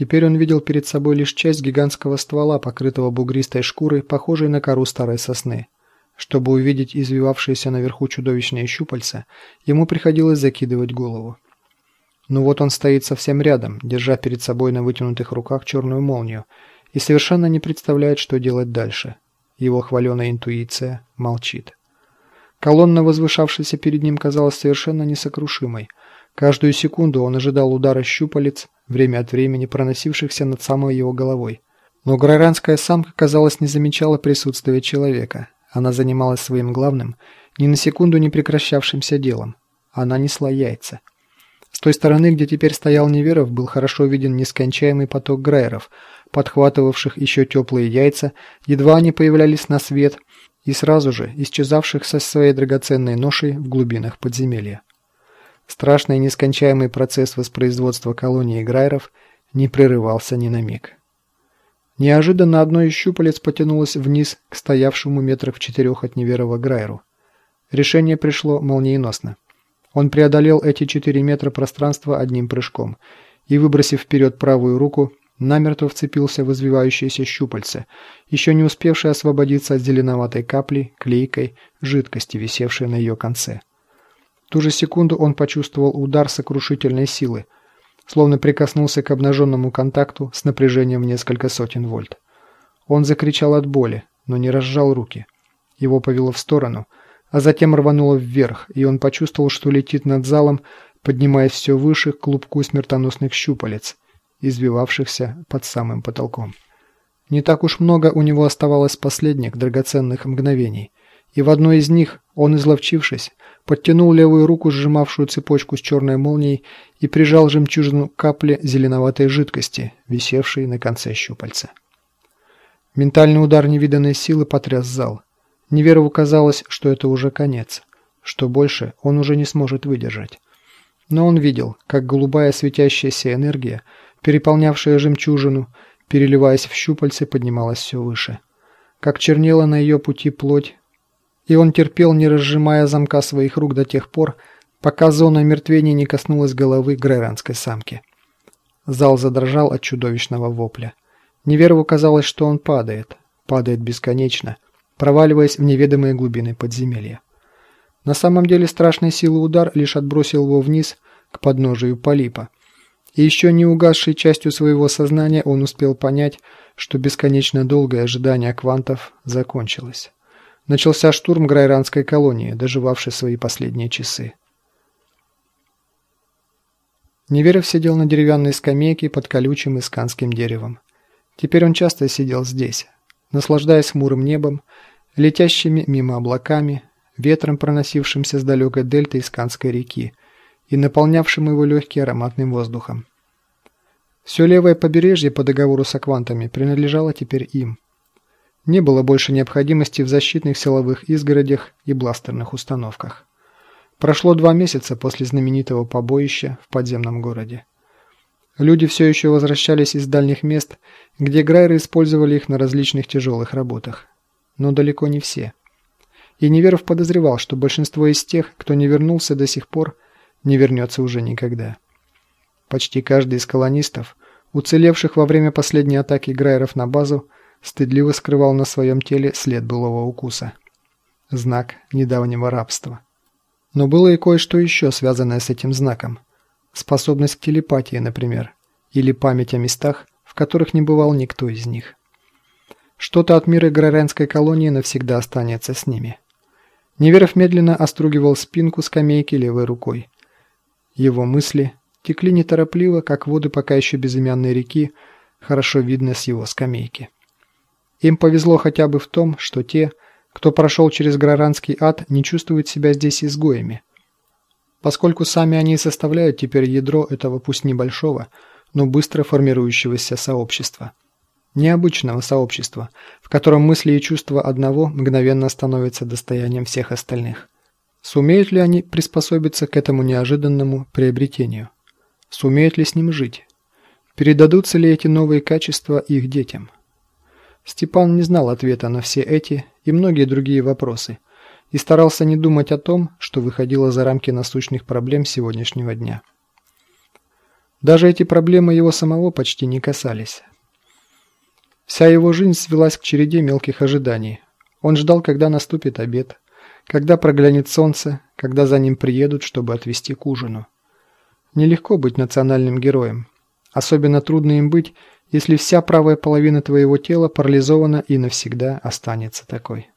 Теперь он видел перед собой лишь часть гигантского ствола, покрытого бугристой шкурой, похожей на кору старой сосны. Чтобы увидеть извивавшиеся наверху чудовищные щупальца, ему приходилось закидывать голову. Ну вот он стоит совсем рядом, держа перед собой на вытянутых руках черную молнию, и совершенно не представляет, что делать дальше. Его хваленая интуиция молчит. Колонна, возвышавшаяся перед ним, казалась совершенно несокрушимой. Каждую секунду он ожидал удара щупалец, время от времени проносившихся над самой его головой. Но граранская самка, казалось, не замечала присутствия человека. Она занималась своим главным, ни на секунду не прекращавшимся делом. Она несла яйца. С той стороны, где теперь стоял Неверов, был хорошо виден нескончаемый поток грайеров, подхватывавших еще теплые яйца, едва они появлялись на свет, и сразу же исчезавших со своей драгоценной ношей в глубинах подземелья. Страшный нескончаемый процесс воспроизводства колонии грайеров не прерывался ни на миг. Неожиданно одно из щупалец потянулось вниз к стоявшему метрах в четырех от Неверова Грайеру. Решение пришло молниеносно. Он преодолел эти четыре метра пространства одним прыжком и, выбросив вперед правую руку, намертво вцепился в извивающееся щупальце, еще не успевшее освободиться от зеленоватой капли, клейкой, жидкости, висевшей на ее конце ту же секунду он почувствовал удар сокрушительной силы, словно прикоснулся к обнаженному контакту с напряжением в несколько сотен вольт. Он закричал от боли, но не разжал руки. Его повело в сторону, а затем рвануло вверх, и он почувствовал, что летит над залом, поднимаясь все выше к клубку смертоносных щупалец, извивавшихся под самым потолком. Не так уж много у него оставалось последних драгоценных мгновений, и в одной из них он, изловчившись, подтянул левую руку, сжимавшую цепочку с черной молнией, и прижал жемчужину капли зеленоватой жидкости, висевшей на конце щупальца. Ментальный удар невиданной силы потряс зал. Неверову казалось, что это уже конец, что больше он уже не сможет выдержать. Но он видел, как голубая светящаяся энергия, переполнявшая жемчужину, переливаясь в щупальце, поднималась все выше. Как чернела на ее пути плоть, и он терпел, не разжимая замка своих рук до тех пор, пока зона мертвения не коснулась головы греранской самки. Зал задрожал от чудовищного вопля. Неверову казалось, что он падает, падает бесконечно, проваливаясь в неведомые глубины подземелья. На самом деле страшной силы удар лишь отбросил его вниз к подножию полипа. И еще не угасшей частью своего сознания он успел понять, что бесконечно долгое ожидание квантов закончилось начался штурм грайранской колонии, доживавшей свои последние часы. Неверов сидел на деревянной скамейке под колючим исканским деревом. Теперь он часто сидел здесь, наслаждаясь хмурым небом, летящими мимо облаками, ветром, проносившимся с далекой дельты Исканской реки и наполнявшим его легкий ароматным воздухом. Все левое побережье по договору с аквантами принадлежало теперь им – не было больше необходимости в защитных силовых изгородях и бластерных установках. Прошло два месяца после знаменитого побоища в подземном городе. Люди все еще возвращались из дальних мест, где грайры использовали их на различных тяжелых работах. Но далеко не все. И Неверов подозревал, что большинство из тех, кто не вернулся до сих пор, не вернется уже никогда. Почти каждый из колонистов, уцелевших во время последней атаки грайеров на базу, стыдливо скрывал на своем теле след былого укуса. Знак недавнего рабства. Но было и кое-что еще, связанное с этим знаком. Способность к телепатии, например. Или память о местах, в которых не бывал никто из них. Что-то от мира Граренской колонии навсегда останется с ними. Неверов медленно остругивал спинку скамейки левой рукой. Его мысли текли неторопливо, как воды пока еще безымянной реки, хорошо видно с его скамейки. Им повезло хотя бы в том, что те, кто прошел через Граранский ад, не чувствуют себя здесь изгоями. Поскольку сами они составляют теперь ядро этого пусть небольшого, но быстро формирующегося сообщества. Необычного сообщества, в котором мысли и чувства одного мгновенно становятся достоянием всех остальных. Сумеют ли они приспособиться к этому неожиданному приобретению? Сумеют ли с ним жить? Передадутся ли эти новые качества их детям? Степан не знал ответа на все эти и многие другие вопросы и старался не думать о том, что выходило за рамки насущных проблем сегодняшнего дня. Даже эти проблемы его самого почти не касались. Вся его жизнь свелась к череде мелких ожиданий. Он ждал, когда наступит обед, когда проглянет солнце, когда за ним приедут, чтобы отвезти к ужину. Нелегко быть национальным героем. Особенно трудно им быть, если вся правая половина твоего тела парализована и навсегда останется такой.